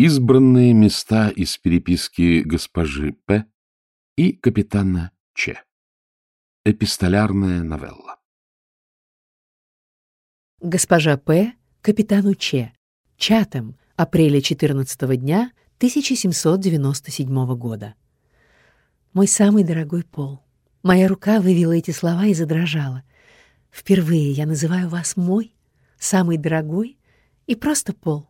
Избранные места из переписки госпожи П. и капитана Ч. Эпистолярная новелла. Госпожа П. капитану Ч. Чатем, апреля 14 дня 1797 года. Мой самый дорогой Пол. Моя рука вывела эти слова и задрожала. Впервые я называю вас мой, самый дорогой и просто Пол.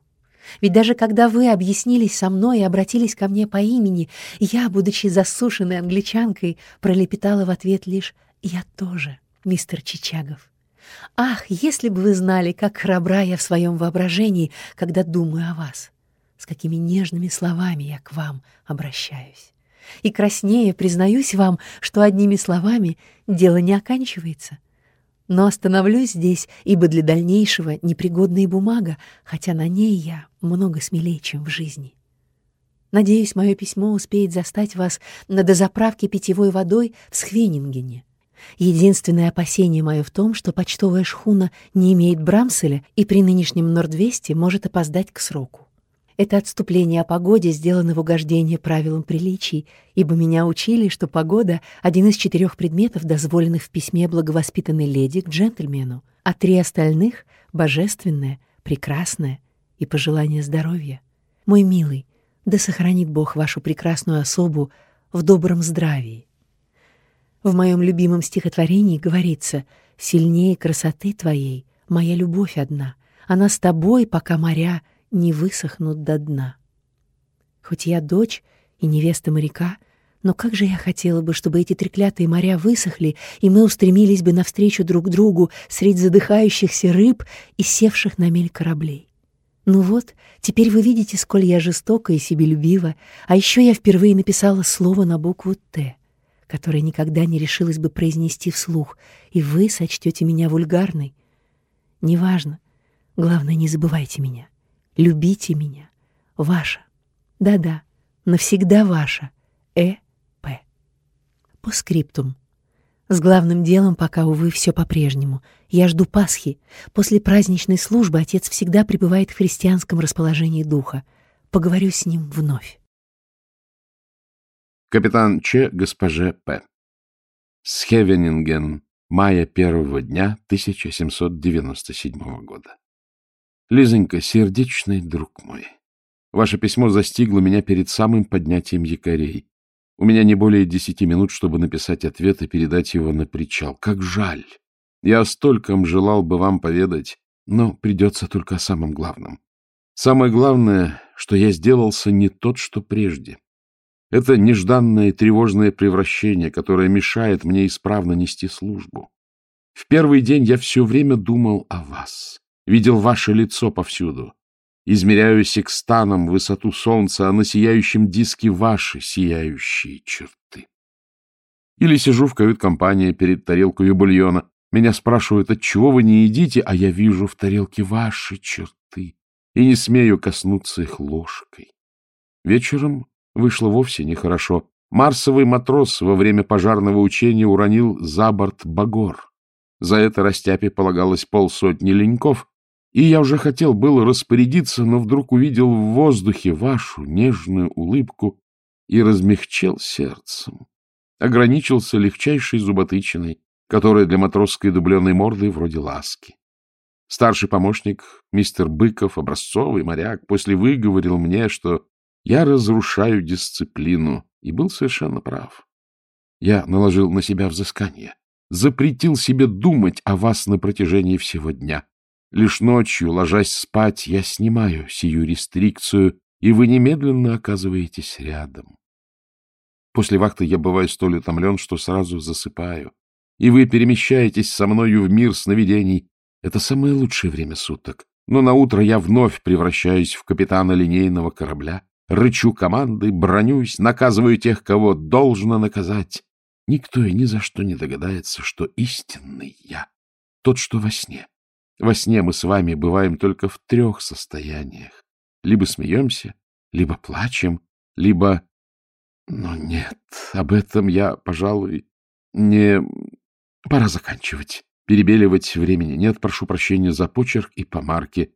Ведь даже когда вы объяснились со мной и обратились ко мне по имени, я, будучи засушенной англичанкой, пролепетала в ответ лишь «Я тоже, мистер Чичагов». Ах, если бы вы знали, как храбра я в своем воображении, когда думаю о вас, с какими нежными словами я к вам обращаюсь. И краснее признаюсь вам, что одними словами дело не оканчивается — но остановлюсь здесь, ибо для дальнейшего непригодна и бумага, хотя на ней я много смелее, чем в жизни. Надеюсь, мое письмо успеет застать вас на дозаправке питьевой водой в Схвенингене. Единственное опасение мое в том, что почтовая шхуна не имеет брамселя и при нынешнем Нордвесте может опоздать к сроку. Это отступление о погоде сделано в угождение правилам приличий, ибо меня учили, что погода — один из четырех предметов, дозволенных в письме благовоспитанной леди к джентльмену, а три остальных — божественное, прекрасное и пожелание здоровья. Мой милый, да сохранит Бог вашу прекрасную особу в добром здравии. В моем любимом стихотворении говорится «Сильнее красоты твоей моя любовь одна, она с тобой, пока моря — не высохнут до дна. Хоть я дочь и невеста моряка, но как же я хотела бы, чтобы эти треклятые моря высохли, и мы устремились бы навстречу друг другу среди задыхающихся рыб и севших на мель кораблей. Ну вот, теперь вы видите, сколь я жестока и себелюбива, а еще я впервые написала слово на букву «Т», которое никогда не решилась бы произнести вслух, и вы сочтете меня вульгарной. Неважно, главное, не забывайте меня. Любите меня. Ваша. Да-да, навсегда ваша. Э. П. Постскриптум. С главным делом пока, увы, все по-прежнему. Я жду Пасхи. После праздничной службы отец всегда пребывает в христианском расположении духа. Поговорю с ним вновь. Капитан Ч. госпоже П. Схевенинген. Мая первого дня 1797 года. Лизонька, сердечный друг мой, ваше письмо застигло меня перед самым поднятием якорей. У меня не более десяти минут, чтобы написать ответ и передать его на причал. Как жаль! Я стольком желал бы вам поведать, но придется только о самом главном. Самое главное, что я сделался не тот, что прежде. Это нежданное тревожное превращение, которое мешает мне исправно нести службу. В первый день я все время думал о вас видел ваше лицо повсюду. Измеряю секстаном высоту солнца, а на сияющем диске ваши сияющие черты. Или сижу в кают-компании перед тарелкой бульона. Меня спрашивают, от чего вы не едите, а я вижу в тарелке ваши черты и не смею коснуться их ложкой. Вечером вышло вовсе нехорошо. Марсовый матрос во время пожарного учения уронил за борт багор. За это Растяпе полагалось полсотни леньков, и я уже хотел было распорядиться, но вдруг увидел в воздухе вашу нежную улыбку и размягчел сердцем. Ограничился легчайшей зуботычиной, которая для матросской дубленой морды вроде ласки. Старший помощник, мистер Быков, образцовый моряк, после выговорил мне, что я разрушаю дисциплину, и был совершенно прав. Я наложил на себя взыскание, запретил себе думать о вас на протяжении всего дня, Лишь ночью, ложась спать, я снимаю сию рестрикцию, и вы немедленно оказываетесь рядом. После вахты я бываю столь утомлен, что сразу засыпаю, и вы перемещаетесь со мною в мир сновидений. Это самое лучшее время суток. Но на утро я вновь превращаюсь в капитана линейного корабля, рычу команды, бронюсь, наказываю тех, кого должно наказать. Никто и ни за что не догадается, что истинный я, тот, что во сне. Во сне мы с вами бываем только в трех состояниях. Либо смеемся, либо плачем, либо... Но нет, об этом я, пожалуй, не... Пора заканчивать. Перебеливать времени нет, прошу прощения за почерк и помарки.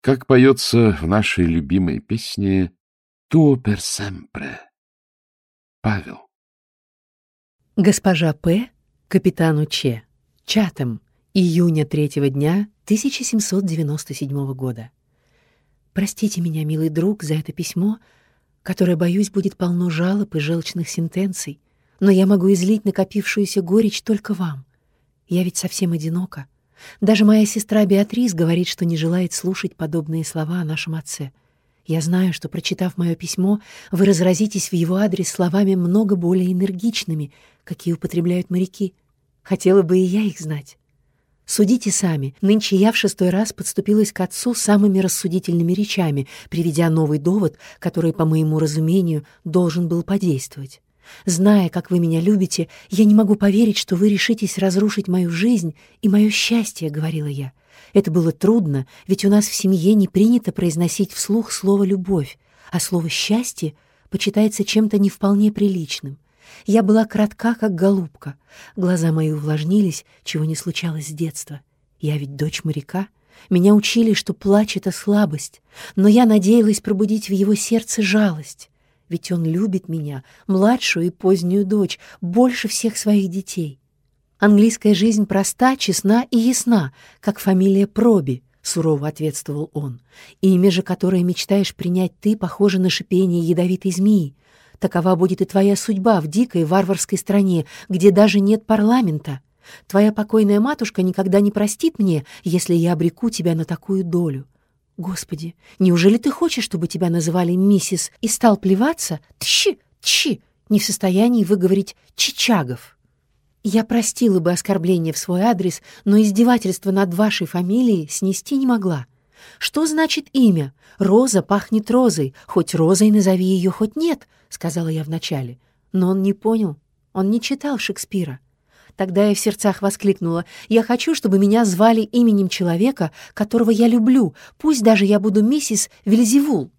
Как поется в нашей любимой песне «Tuo per sempre» Павел. Госпожа П. капитану Ч. Чатам. Июня третьего дня 1797 года. Простите меня, милый друг, за это письмо, которое, боюсь, будет полно жалоб и желчных сентенций, но я могу излить накопившуюся горечь только вам. Я ведь совсем одинока. Даже моя сестра Беатрис говорит, что не желает слушать подобные слова о нашем отце. Я знаю, что, прочитав мое письмо, вы разразитесь в его адрес словами много более энергичными, какие употребляют моряки. Хотела бы и я их знать. Судите сами. Нынче я в шестой раз подступилась к отцу самыми рассудительными речами, приведя новый довод, который, по моему разумению, должен был подействовать. Зная, как вы меня любите, я не могу поверить, что вы решитесь разрушить мою жизнь и мое счастье, — говорила я. Это было трудно, ведь у нас в семье не принято произносить вслух слово «любовь», а слово «счастье» почитается чем-то не вполне приличным. Я была кратка, как голубка. Глаза мои увлажнились, чего не случалось с детства. Я ведь дочь моряка. Меня учили, что плач — это слабость, но я надеялась пробудить в его сердце жалость. Ведь он любит меня, младшую и позднюю дочь, больше всех своих детей. Английская жизнь проста, честна и ясна, как фамилия Проби, — сурово ответствовал он. Имя же, которое мечтаешь принять ты, похоже на шипение ядовитой змеи. Такова будет и твоя судьба в дикой варварской стране, где даже нет парламента. Твоя покойная матушка никогда не простит мне, если я обреку тебя на такую долю. Господи, неужели ты хочешь, чтобы тебя называли миссис и стал плеваться? Тщи, тщи, не в состоянии выговорить чичагов. Я простила бы оскорбление в свой адрес, но издевательство над вашей фамилией снести не могла. Что значит имя? Роза пахнет розой, хоть розой назови ее, хоть нет, сказала я вначале. Но он не понял, он не читал Шекспира. Тогда я в сердцах воскликнула. «Я хочу, чтобы меня звали именем человека, которого я люблю, пусть даже я буду миссис Вильзевул».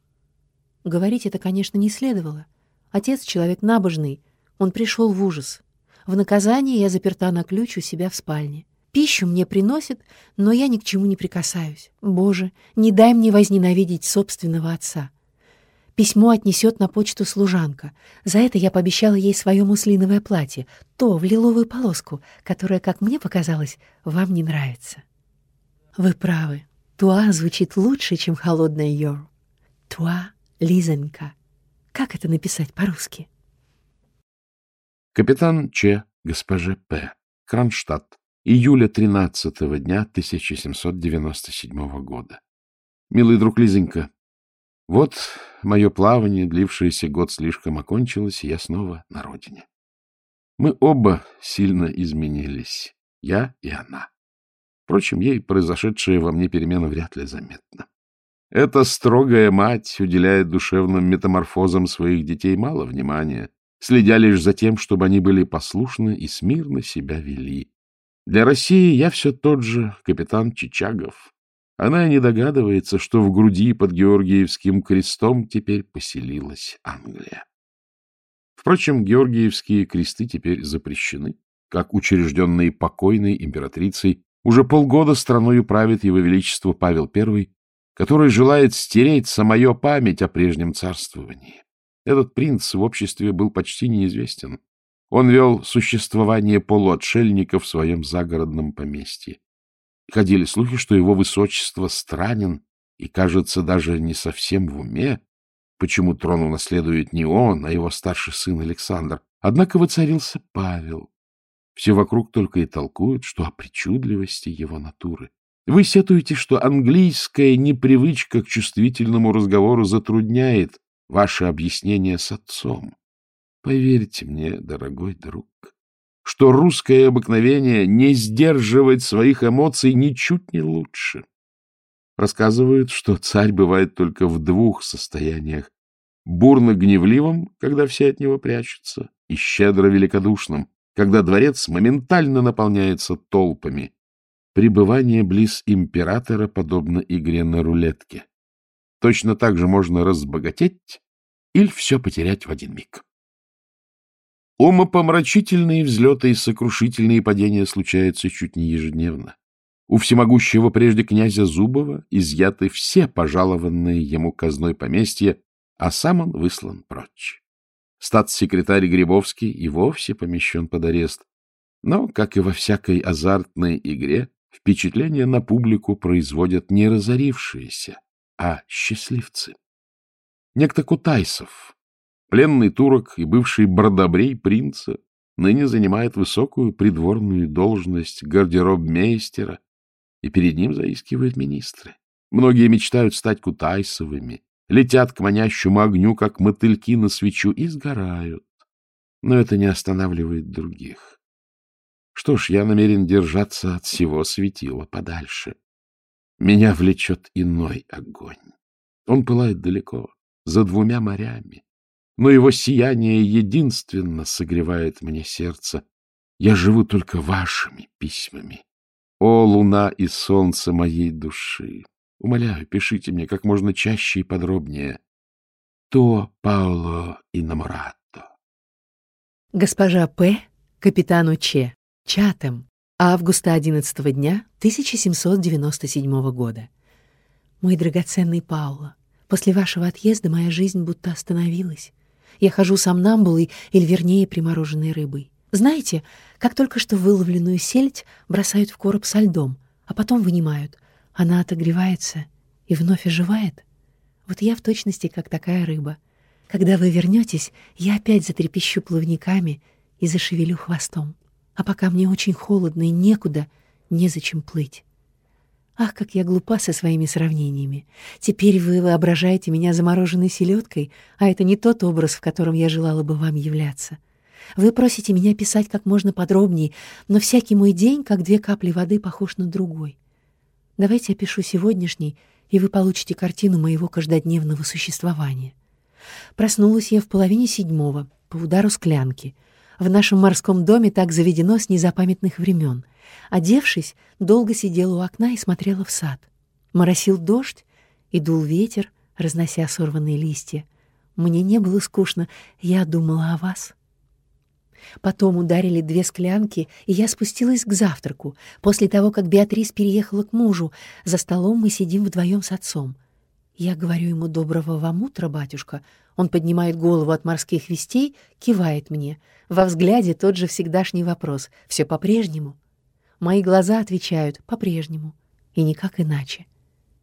Говорить это, конечно, не следовало. Отец — человек набожный. Он пришел в ужас. В наказание я заперта на ключ у себя в спальне. Пищу мне приносят, но я ни к чему не прикасаюсь. Боже, не дай мне возненавидеть собственного отца. Письмо отнесет на почту служанка. За это я пообещала ей свое муслиновое платье, то в лиловую полоску, которое, как мне показалось, вам не нравится. Вы правы. Туа звучит лучше, чем холодная йор. Туа — Лизонька. Как это написать по-русски? Капитан Ч. госпоже П. Кронштадт. Июля 13 -го дня 1797 года. Милый друг Лизонька, вот мое плавание, длившееся год слишком, окончилось, и я снова на родине. Мы оба сильно изменились, я и она. Впрочем, ей произошедшая во мне перемена вряд ли заметна. Эта строгая мать уделяет душевным метаморфозам своих детей мало внимания, следя лишь за тем, чтобы они были послушны и смирно себя вели. Для России я все тот же капитан Чичагов, она не догадывается, что в груди под Георгиевским крестом теперь поселилась Англия. Впрочем, георгиевские кресты теперь запрещены, как учрежденные покойной императрицей. Уже полгода страною правит его величество Павел I, который желает стереть самое память о прежнем царствовании. Этот принц в обществе был почти неизвестен. Он вел существование полуотшельника в своем загородном поместье. Ходили слухи, что его высочество странен и, кажется, даже не совсем в уме, почему трон унаследует не он, а его старший сын Александр. Однако воцарился Павел. Все вокруг только и толкуют, что о причудливости его натуры. Вы сетуете, что английская непривычка к чувствительному разговору затрудняет ваше объяснение с отцом. Поверьте мне, дорогой друг, что русское обыкновение не сдерживать своих эмоций ничуть не лучше. Рассказывают, что царь бывает только в двух состояниях. Бурно гневливым, когда все от него прячутся, и щедро великодушным, когда дворец моментально наполняется толпами. Пребывание близ императора подобно игре на рулетке. Точно так же можно разбогатеть или все потерять в один миг. Умопомрачительные взлеты и сокрушительные падения случаются чуть не ежедневно. У всемогущего прежде князя Зубова изъяты все пожалованные ему казной поместья, а сам он выслан прочь. Статс-секретарь Грибовский и вовсе помещен под арест. Но, как и во всякой азартной игре, впечатление на публику производят не разорившиеся, а счастливцы. Некто Кутайсов, пленный турок и бывший бродобрей принца, ныне занимает высокую придворную должность гардеробмейстера, и перед ним заискивают министры. Многие мечтают стать Кутайсовыми, летят к манящему огню, как мотыльки на свечу, и сгорают. Но это не останавливает других. Что ж, я намерен держаться от всего светила подальше. Меня влечет иной огонь. Он пылает далеко, за двумя морями. Но его сияние единственно согревает мне сердце. Я живу только вашими письмами. О, луна и солнце моей души! Умоляю, пишите мне как можно чаще и подробнее. То Пауло Инаморато. Госпожа П. капитану Ч. Чатем. Августа 11 дня 1797 года. Мой драгоценный Пауло, после вашего отъезда моя жизнь будто остановилась. Я хожу сомнамбулой, или вернее примороженной рыбой. Знаете, как только что выловленную сельдь бросают в короб со льдом, а потом вынимают. Она отогревается и вновь оживает. Вот я в точности как такая рыба. Когда вы вернетесь, я опять затрепещу плавниками и зашевелю хвостом. А пока мне очень холодно и некуда, незачем плыть. Ах, как я глупа со своими сравнениями. Теперь вы воображаете меня замороженной селедкой, а это не тот образ, в котором я желала бы вам являться. Вы просите меня писать как можно подробнее, но всякий мой день, как две капли воды, похож на другой. Давайте я пишу сегодняшний, и вы получите картину моего каждодневного существования. Проснулась я в половине седьмого, по удару склянки. В нашем морском доме так заведено с незапамятных времен. Одевшись, долго сидела у окна и смотрела в сад. Моросил дождь, и дул ветер, разнося сорванные листья. Мне не было скучно, я думала о вас. Потом ударили две склянки, и я спустилась к завтраку. После того, как Беатрис переехала к мужу, за столом мы сидим вдвоем с отцом. Я говорю ему «Доброго вам утра, батюшка». Он поднимает голову от морских вестей, кивает мне. Во взгляде тот же всегдашний вопрос «Все по-прежнему?» Мои глаза отвечают «По-прежнему». И никак иначе.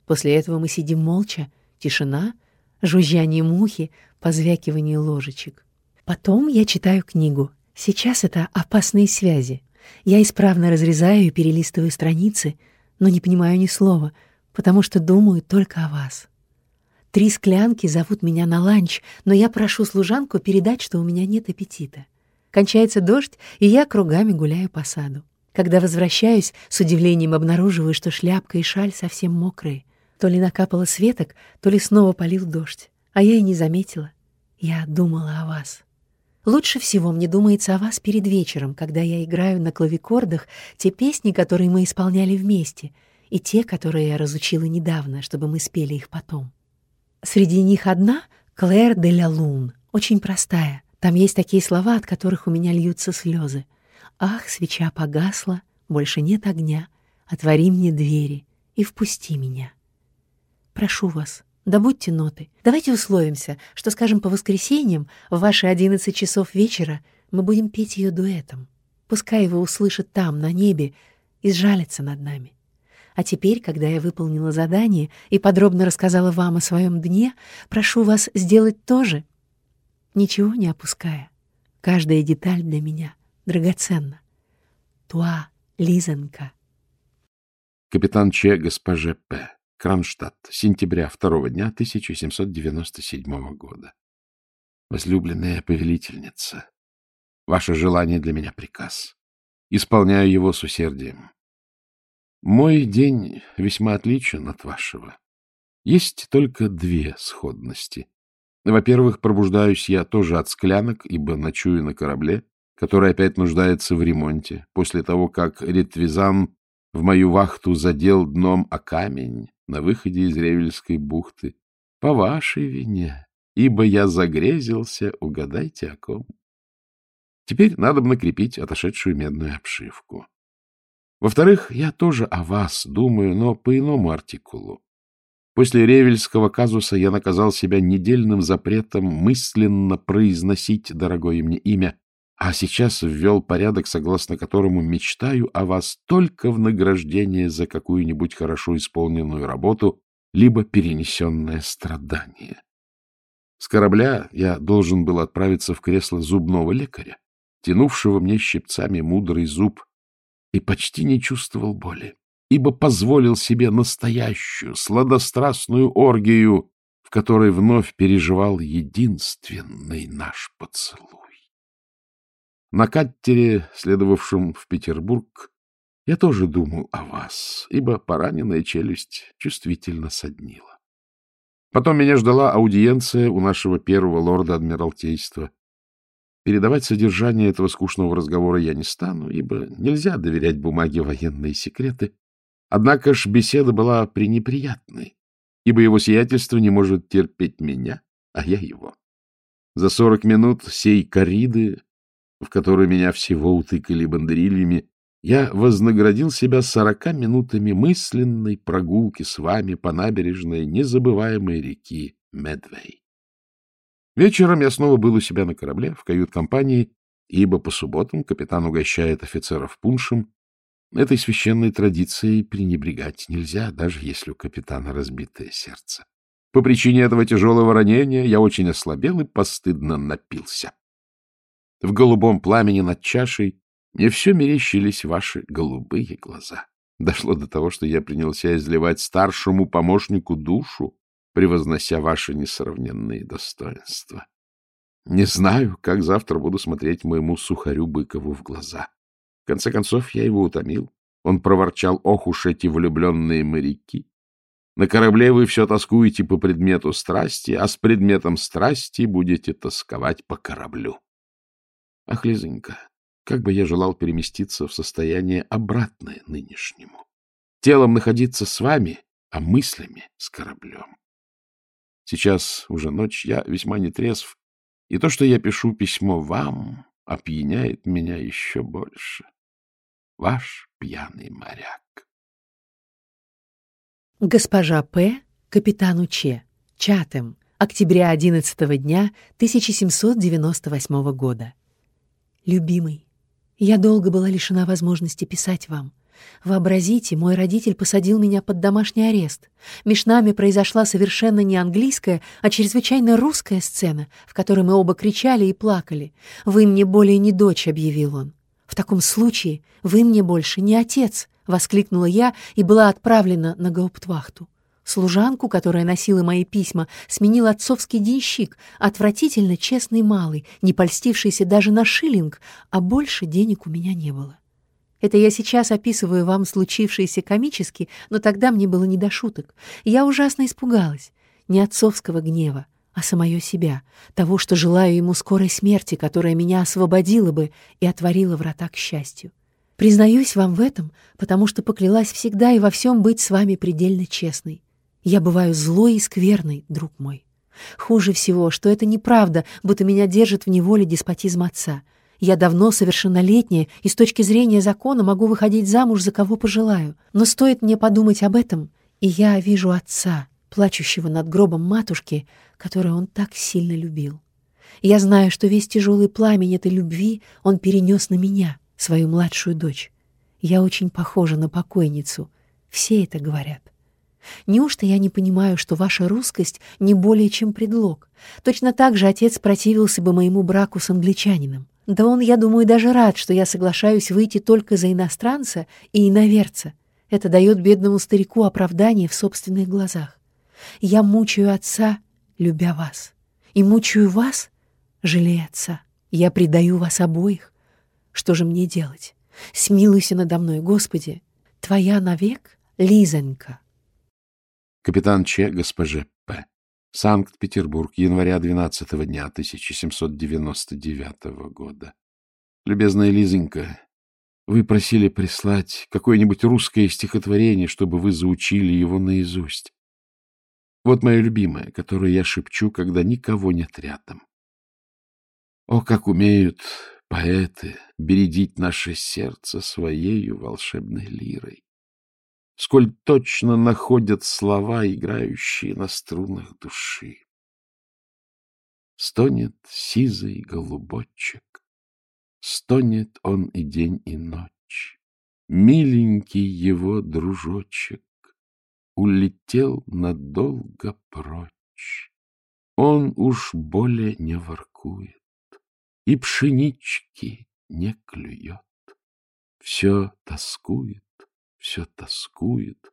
После этого мы сидим молча, тишина, жужжание мухи, позвякивание ложечек. Потом я читаю книгу Сейчас это опасные связи. Я исправно разрезаю и перелистываю страницы, но не понимаю ни слова, потому что думаю только о вас. Три склянки зовут меня на ланч, но я прошу служанку передать, что у меня нет аппетита. Кончается дождь, и я кругами гуляю по саду. Когда возвращаюсь, с удивлением обнаруживаю, что шляпка и шаль совсем мокрые. То ли накапало светок, то ли снова полил дождь. А я и не заметила. Я думала о вас. Лучше всего мне думается о вас перед вечером, когда я играю на клавикордах те песни, которые мы исполняли вместе, и те, которые я разучила недавно, чтобы мы спели их потом. Среди них одна — «Клэр де ля Лун», очень простая. Там есть такие слова, от которых у меня льются слезы. «Ах, свеча погасла, больше нет огня, отвори мне двери и впусти меня». Прошу вас, Добудьте ноты. Давайте условимся, что, скажем, по воскресеньям в ваши одиннадцать часов вечера мы будем петь ее дуэтом. Пускай его услышат там, на небе, и сжалится над нами. А теперь, когда я выполнила задание и подробно рассказала вам о своем дне, прошу вас сделать то же, ничего не опуская. Каждая деталь для меня драгоценна. Туа, Лизонька. Капитан Че, госпоже П. Кронштадт, сентября второго дня 1797 года. Возлюбленная повелительница, ваше желание для меня приказ. Исполняю его с усердием. Мой день весьма отличен от вашего. Есть только две сходности. Во-первых, пробуждаюсь я тоже от склянок, ибо ночую на корабле, который опять нуждается в ремонте, после того, как Ретвизан в мою вахту задел дном о камень, на выходе из Ревельской бухты. По вашей вине, ибо я загрезился, угадайте о ком. Теперь надо бы накрепить отошедшую медную обшивку. Во-вторых, я тоже о вас думаю, но по иному артикулу. После Ревельского казуса я наказал себя недельным запретом мысленно произносить дорогое мне имя, а сейчас ввел порядок, согласно которому мечтаю о вас только в награждение за какую-нибудь хорошо исполненную работу либо перенесенное страдание. С корабля я должен был отправиться в кресло зубного лекаря, тянувшего мне щипцами мудрый зуб, и почти не чувствовал боли, ибо позволил себе настоящую сладострастную оргию, в которой вновь переживал единственный наш поцелуй. На каттере, следовавшем в Петербург, я тоже думал о вас, ибо пораненная челюсть чувствительно соднила. Потом меня ждала аудиенция у нашего первого лорда Адмиралтейства. Передавать содержание этого скучного разговора я не стану, ибо нельзя доверять бумаге военные секреты. Однако ж беседа была пренеприятной, ибо его сиятельство не может терпеть меня, а я его. За сорок минут сей кориды в которую меня всего утыкали бандерильями, я вознаградил себя сорока минутами мысленной прогулки с вами по набережной незабываемой реки Медвей. Вечером я снова был у себя на корабле, в кают-компании, ибо по субботам капитан угощает офицеров пуншем. Этой священной традицией пренебрегать нельзя, даже если у капитана разбитое сердце. По причине этого тяжелого ранения я очень ослабел и постыдно напился. В голубом пламени над чашей мне все мерещились ваши голубые глаза. Дошло до того, что я принялся изливать старшему помощнику душу, превознося ваши несравненные достоинства. Не знаю, как завтра буду смотреть моему сухарю Быкову в глаза. В конце концов, я его утомил. Он проворчал, ох уж эти влюбленные моряки. На корабле вы все тоскуете по предмету страсти, а с предметом страсти будете тосковать по кораблю. Ах, Лизонька, как бы я желал переместиться в состояние обратное нынешнему. Телом находиться с вами, а мыслями с кораблем. Сейчас уже ночь, я весьма нетрезв, и то, что я пишу письмо вам, опьяняет меня еще больше. Ваш пьяный моряк. Госпожа П. капитану Че. Чатем. Октября 11 дня 1798 года. Любимый, я долго была лишена возможности писать вам. Вообразите, мой родитель посадил меня под домашний арест. Меж нами произошла совершенно не английская, а чрезвычайно русская сцена, в которой мы оба кричали и плакали. «Вы мне более не дочь», — объявил он. «В таком случае вы мне больше не отец», — воскликнула я и была отправлена на гауптвахту. Служанку, которая носила мои письма, сменил отцовский денщик, отвратительно честный малый, не польстившийся даже на шиллинг, а больше денег у меня не было. Это я сейчас описываю вам случившееся комически, но тогда мне было не до шуток. Я ужасно испугалась. Не отцовского гнева, а самое себя, того, что желаю ему скорой смерти, которая меня освободила бы и отворила врата к счастью. Признаюсь вам в этом, потому что поклялась всегда и во всем быть с вами предельно честной. Я бываю злой и скверной, друг мой. Хуже всего, что это неправда, будто меня держит в неволе деспотизм отца. Я давно совершеннолетняя и с точки зрения закона могу выходить замуж за кого пожелаю. Но стоит мне подумать об этом, и я вижу отца, плачущего над гробом матушки, которую он так сильно любил. Я знаю, что весь тяжелый пламень этой любви он перенес на меня, свою младшую дочь. Я очень похожа на покойницу. Все это говорят. Неужто я не понимаю, что ваша русскость не более чем предлог? Точно так же отец противился бы моему браку с англичанином. Да он, я думаю, даже рад, что я соглашаюсь выйти только за иностранца и иноверца. Это дает бедному старику оправдание в собственных глазах. Я мучаю отца, любя вас, и мучаю вас, жалея отца. Я предаю вас обоих. Что же мне делать? Смилуйся надо мной, Господи. Твоя навек, Лизонька. Капитан Че госпоже П. Санкт-Петербург, января 12 дня 1799 года. Любезная Лизонька, вы просили прислать какое-нибудь русское стихотворение, чтобы вы заучили его наизусть. Вот мое любимое, которое я шепчу, когда никого нет рядом. О, как умеют поэты, бередить наше сердце своею волшебной лирой. Сколь точно находят слова, играющие на струнах души. Стонет сизый голубочек, стонет он и день, и ночь. Миленький его дружочек улетел надолго прочь. Он уж более не воркует и пшенички не клюет. Все тоскует, все тоскует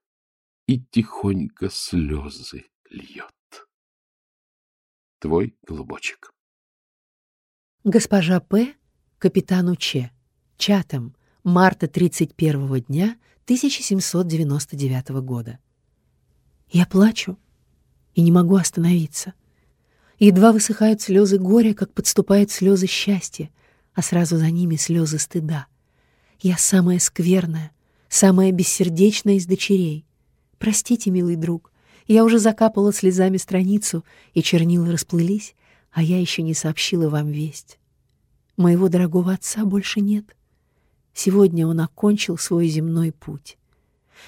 и тихонько слезы льет. Твой голубочек. Госпожа П. капитану Ч. Чатам. Марта 31 дня 1799 года. Я плачу и не могу остановиться. Едва высыхают слезы горя, как подступают слезы счастья, а сразу за ними слезы стыда. Я самая скверная, самая бессердечная из дочерей. Простите, милый друг, я уже закапала слезами страницу, и чернила расплылись, а я еще не сообщила вам весть. Моего дорогого отца больше нет. Сегодня он окончил свой земной путь.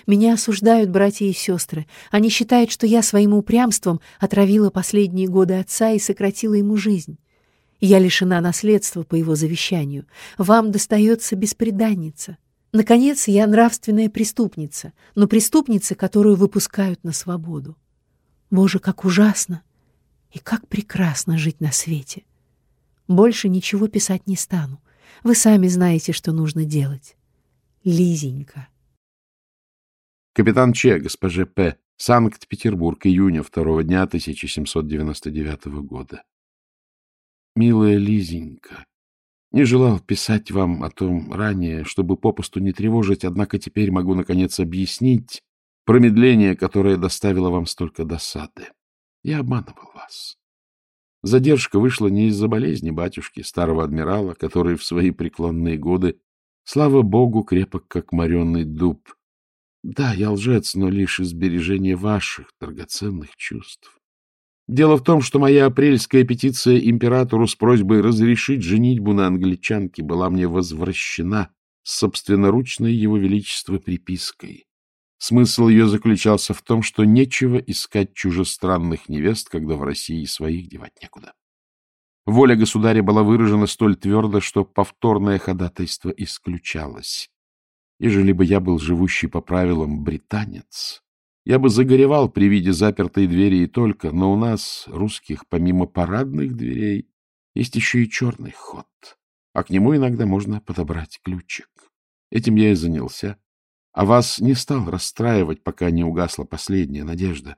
Меня осуждают братья и сестры. Они считают, что я своим упрямством отравила последние годы отца и сократила ему жизнь. Я лишена наследства по его завещанию. Вам достается беспреданница. Наконец, я нравственная преступница, но преступница, которую выпускают на свободу. Боже, как ужасно и как прекрасно жить на свете. Больше ничего писать не стану. Вы сами знаете, что нужно делать. Лизенька. Капитан Че, госпоже П. Санкт-Петербург, июня второго дня 1799 года. Милая Лизенька, не желал писать вам о том ранее, чтобы попусту не тревожить, однако теперь могу, наконец, объяснить промедление, которое доставило вам столько досады. Я обманывал вас. Задержка вышла не из-за болезни батюшки, старого адмирала, который в свои преклонные годы, слава богу, крепок, как моренный дуб, да, я лжец, но лишь из бережения ваших драгоценных чувств. Дело в том, что моя апрельская петиция императору с просьбой разрешить женитьбу на англичанке была мне возвращена собственноручной его величества припиской. Смысл ее заключался в том, что нечего искать чужестранных невест, когда в России своих девать некуда. Воля государя была выражена столь твердо, что повторное ходатайство исключалось. Ежели бы я был живущий по правилам британец, я бы загоревал при виде запертой двери и только, но у нас, русских, помимо парадных дверей, есть еще и черный ход, а к нему иногда можно подобрать ключик. Этим я и занялся, а вас не стал расстраивать, пока не угасла последняя надежда.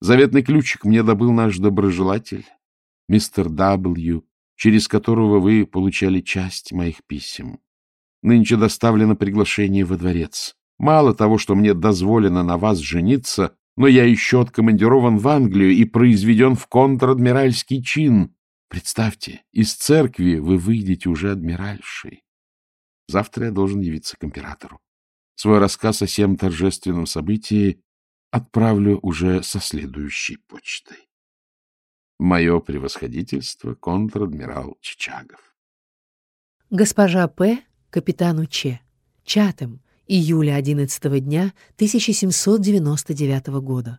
Заветный ключик мне добыл наш доброжелатель, мистер W, через которого вы получали часть моих писем. Нынче доставлено приглашение во дворец. Мало того, что мне дозволено на вас жениться, но я еще откомандирован в Англию и произведен в контр-адмиральский чин. Представьте, из церкви вы выйдете уже адмиральшей. Завтра я должен явиться к императору. Свой рассказ о всем торжественном событии отправлю уже со следующей почтой. Мое превосходительство контр-адмирал Чичагов. Госпожа П капитану Че, Чатем, июля 11 дня 1799 года.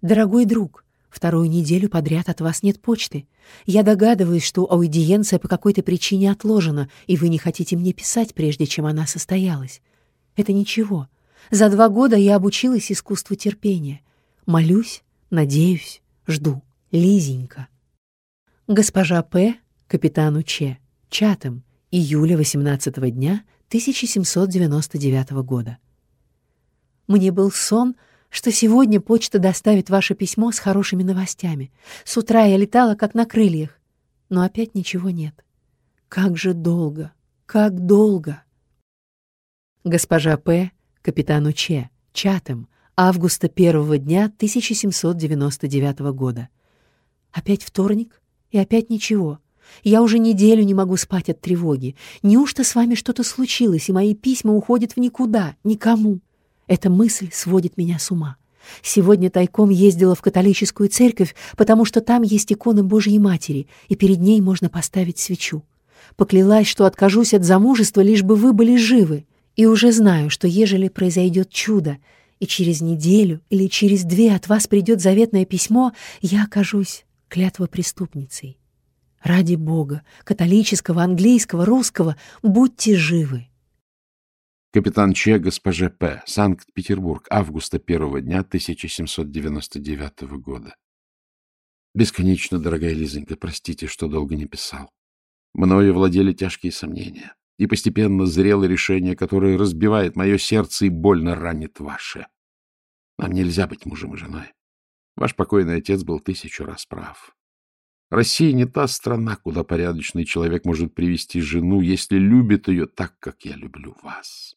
Дорогой друг, вторую неделю подряд от вас нет почты. Я догадываюсь, что аудиенция по какой-то причине отложена, и вы не хотите мне писать, прежде чем она состоялась. Это ничего. За два года я обучилась искусству терпения. Молюсь, надеюсь, жду. Лизенька. Госпожа П. капитану Че, Чатем, июля 18 дня 1799 года. Мне был сон, что сегодня почта доставит ваше письмо с хорошими новостями. С утра я летала как на крыльях, но опять ничего нет. Как же долго, как долго. Госпожа П. капитану Че, Чатем, августа первого дня 1799 года. Опять вторник и опять ничего. Я уже неделю не могу спать от тревоги. Неужто с вами что-то случилось, и мои письма уходят в никуда, никому? Эта мысль сводит меня с ума. Сегодня тайком ездила в католическую церковь, потому что там есть икона Божьей Матери, и перед ней можно поставить свечу. Поклялась, что откажусь от замужества, лишь бы вы были живы. И уже знаю, что ежели произойдет чудо, и через неделю или через две от вас придет заветное письмо, я окажусь клятвопреступницей. Ради Бога, католического, английского, русского, будьте живы. Капитан Че, госпоже П. Санкт-Петербург, августа первого дня 1799 года. Бесконечно, дорогая Лизонька, простите, что долго не писал. Мною владели тяжкие сомнения, и постепенно зрело решение, которое разбивает мое сердце и больно ранит ваше. Нам нельзя быть мужем и женой. Ваш покойный отец был тысячу раз прав. Россия не та страна, куда порядочный человек может привести жену, если любит ее так, как я люблю вас.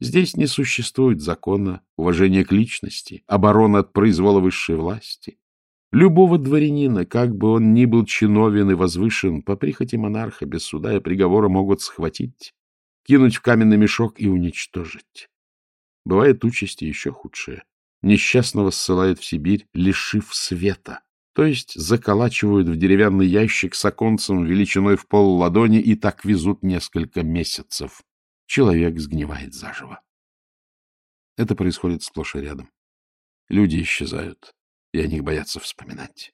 Здесь не существует закона, уважения к личности, обороны от произвола высшей власти. Любого дворянина, как бы он ни был чиновен и возвышен, по прихоти монарха без суда и приговора могут схватить, кинуть в каменный мешок и уничтожить. Бывает участи еще худшее. Несчастного ссылают в Сибирь, лишив света, то есть заколачивают в деревянный ящик с оконцем величиной в пол ладони и так везут несколько месяцев. Человек сгнивает заживо. Это происходит сплошь и рядом. Люди исчезают, и о них боятся вспоминать.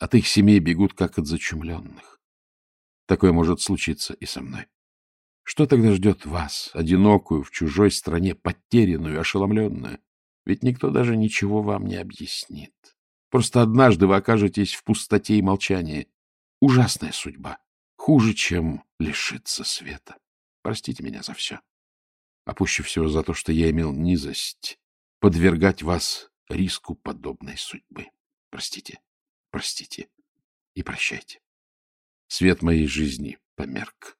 От их семей бегут, как от зачумленных. Такое может случиться и со мной. Что тогда ждет вас, одинокую, в чужой стране, потерянную, ошеломленную? Ведь никто даже ничего вам не объяснит. Просто однажды вы окажетесь в пустоте и молчании. Ужасная судьба. Хуже, чем лишиться света. Простите меня за все. А пуще всего за то, что я имел низость подвергать вас риску подобной судьбы. Простите, простите и прощайте. Свет моей жизни померк.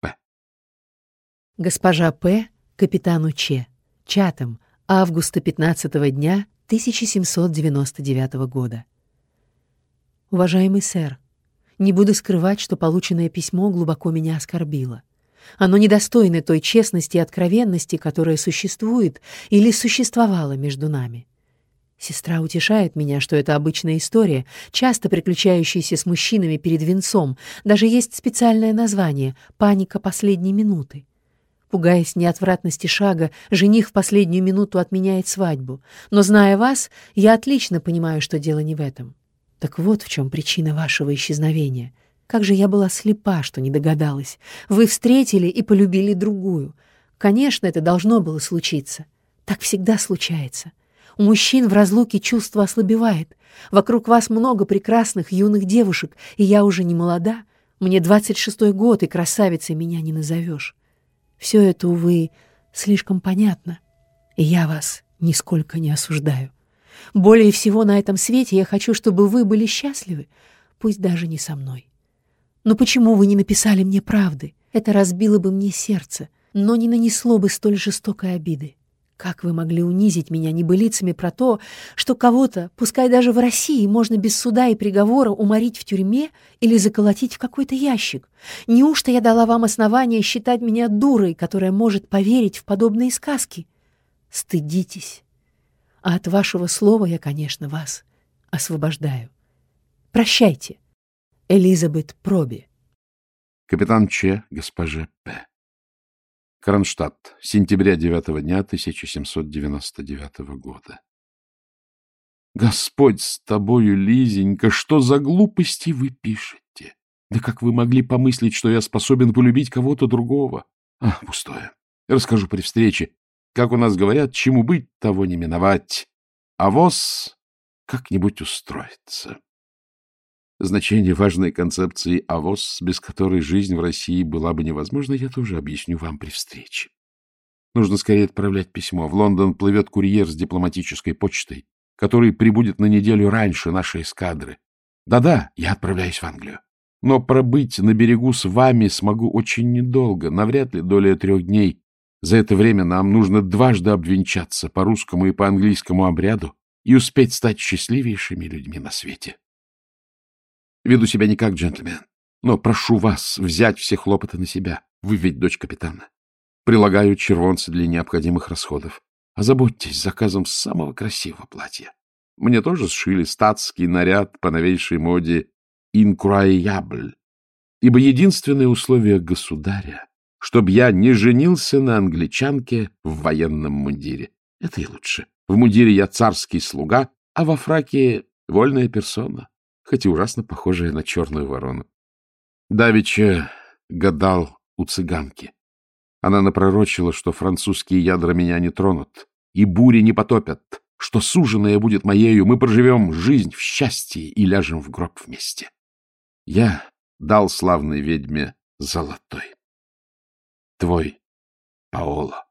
П. Госпожа П. капитану Че. Чатам. Августа 15 дня 1799 года. Уважаемый сэр, не буду скрывать, что полученное письмо глубоко меня оскорбило. Оно недостойно той честности и откровенности, которая существует или существовала между нами. Сестра утешает меня, что это обычная история, часто приключающаяся с мужчинами перед венцом. Даже есть специальное название — «Паника последней минуты». Пугаясь неотвратности шага, жених в последнюю минуту отменяет свадьбу. Но, зная вас, я отлично понимаю, что дело не в этом. Так вот в чем причина вашего исчезновения. Как же я была слепа, что не догадалась. Вы встретили и полюбили другую. Конечно, это должно было случиться. Так всегда случается. У мужчин в разлуке чувство ослабевает. Вокруг вас много прекрасных юных девушек, и я уже не молода. Мне двадцать шестой год, и красавицей меня не назовешь. Все это, увы, слишком понятно, и я вас нисколько не осуждаю. Более всего на этом свете я хочу, чтобы вы были счастливы, пусть даже не со мной. Но почему вы не написали мне правды? Это разбило бы мне сердце, но не нанесло бы столь жестокой обиды. Как вы могли унизить меня небылицами про то, что кого-то, пускай даже в России, можно без суда и приговора уморить в тюрьме или заколотить в какой-то ящик? Неужто я дала вам основание считать меня дурой, которая может поверить в подобные сказки? Стыдитесь. А от вашего слова я, конечно, вас освобождаю. Прощайте. Элизабет Проби. Капитан Че, госпоже П. Кронштадт, сентября 9 дня 1799 года. Господь с тобою, Лизенька, что за глупости вы пишете? Да как вы могли помыслить, что я способен полюбить кого-то другого? А, пустое. Расскажу при встрече. Как у нас говорят, чему быть, того не миновать. А воз как-нибудь устроится. Значение важной концепции АВОС, без которой жизнь в России была бы невозможна, я тоже объясню вам при встрече. Нужно скорее отправлять письмо. В Лондон плывет курьер с дипломатической почтой, который прибудет на неделю раньше нашей эскадры. Да-да, я отправляюсь в Англию. Но пробыть на берегу с вами смогу очень недолго, навряд ли долей трех дней. За это время нам нужно дважды обвенчаться по русскому и по английскому обряду и успеть стать счастливейшими людьми на свете. Веду себя не как джентльмен, но прошу вас взять все хлопоты на себя. Вы ведь дочь капитана. Прилагаю червонцы для необходимых расходов. Озаботьтесь заказом самого красивого платья. Мне тоже сшили статский наряд по новейшей моде «инкруаябль». ибо единственное условие государя, чтобы я не женился на англичанке в военном мундире. Это и лучше. В мундире я царский слуга, а во фраке вольная персона, хоть и ужасно похожая на черную ворону. Давича гадал у цыганки. Она напророчила, что французские ядра меня не тронут, и бури не потопят, что суженая будет моею, мы проживем жизнь в счастье и ляжем в гроб вместе. Я дал славной ведьме золотой. Твой Паоло.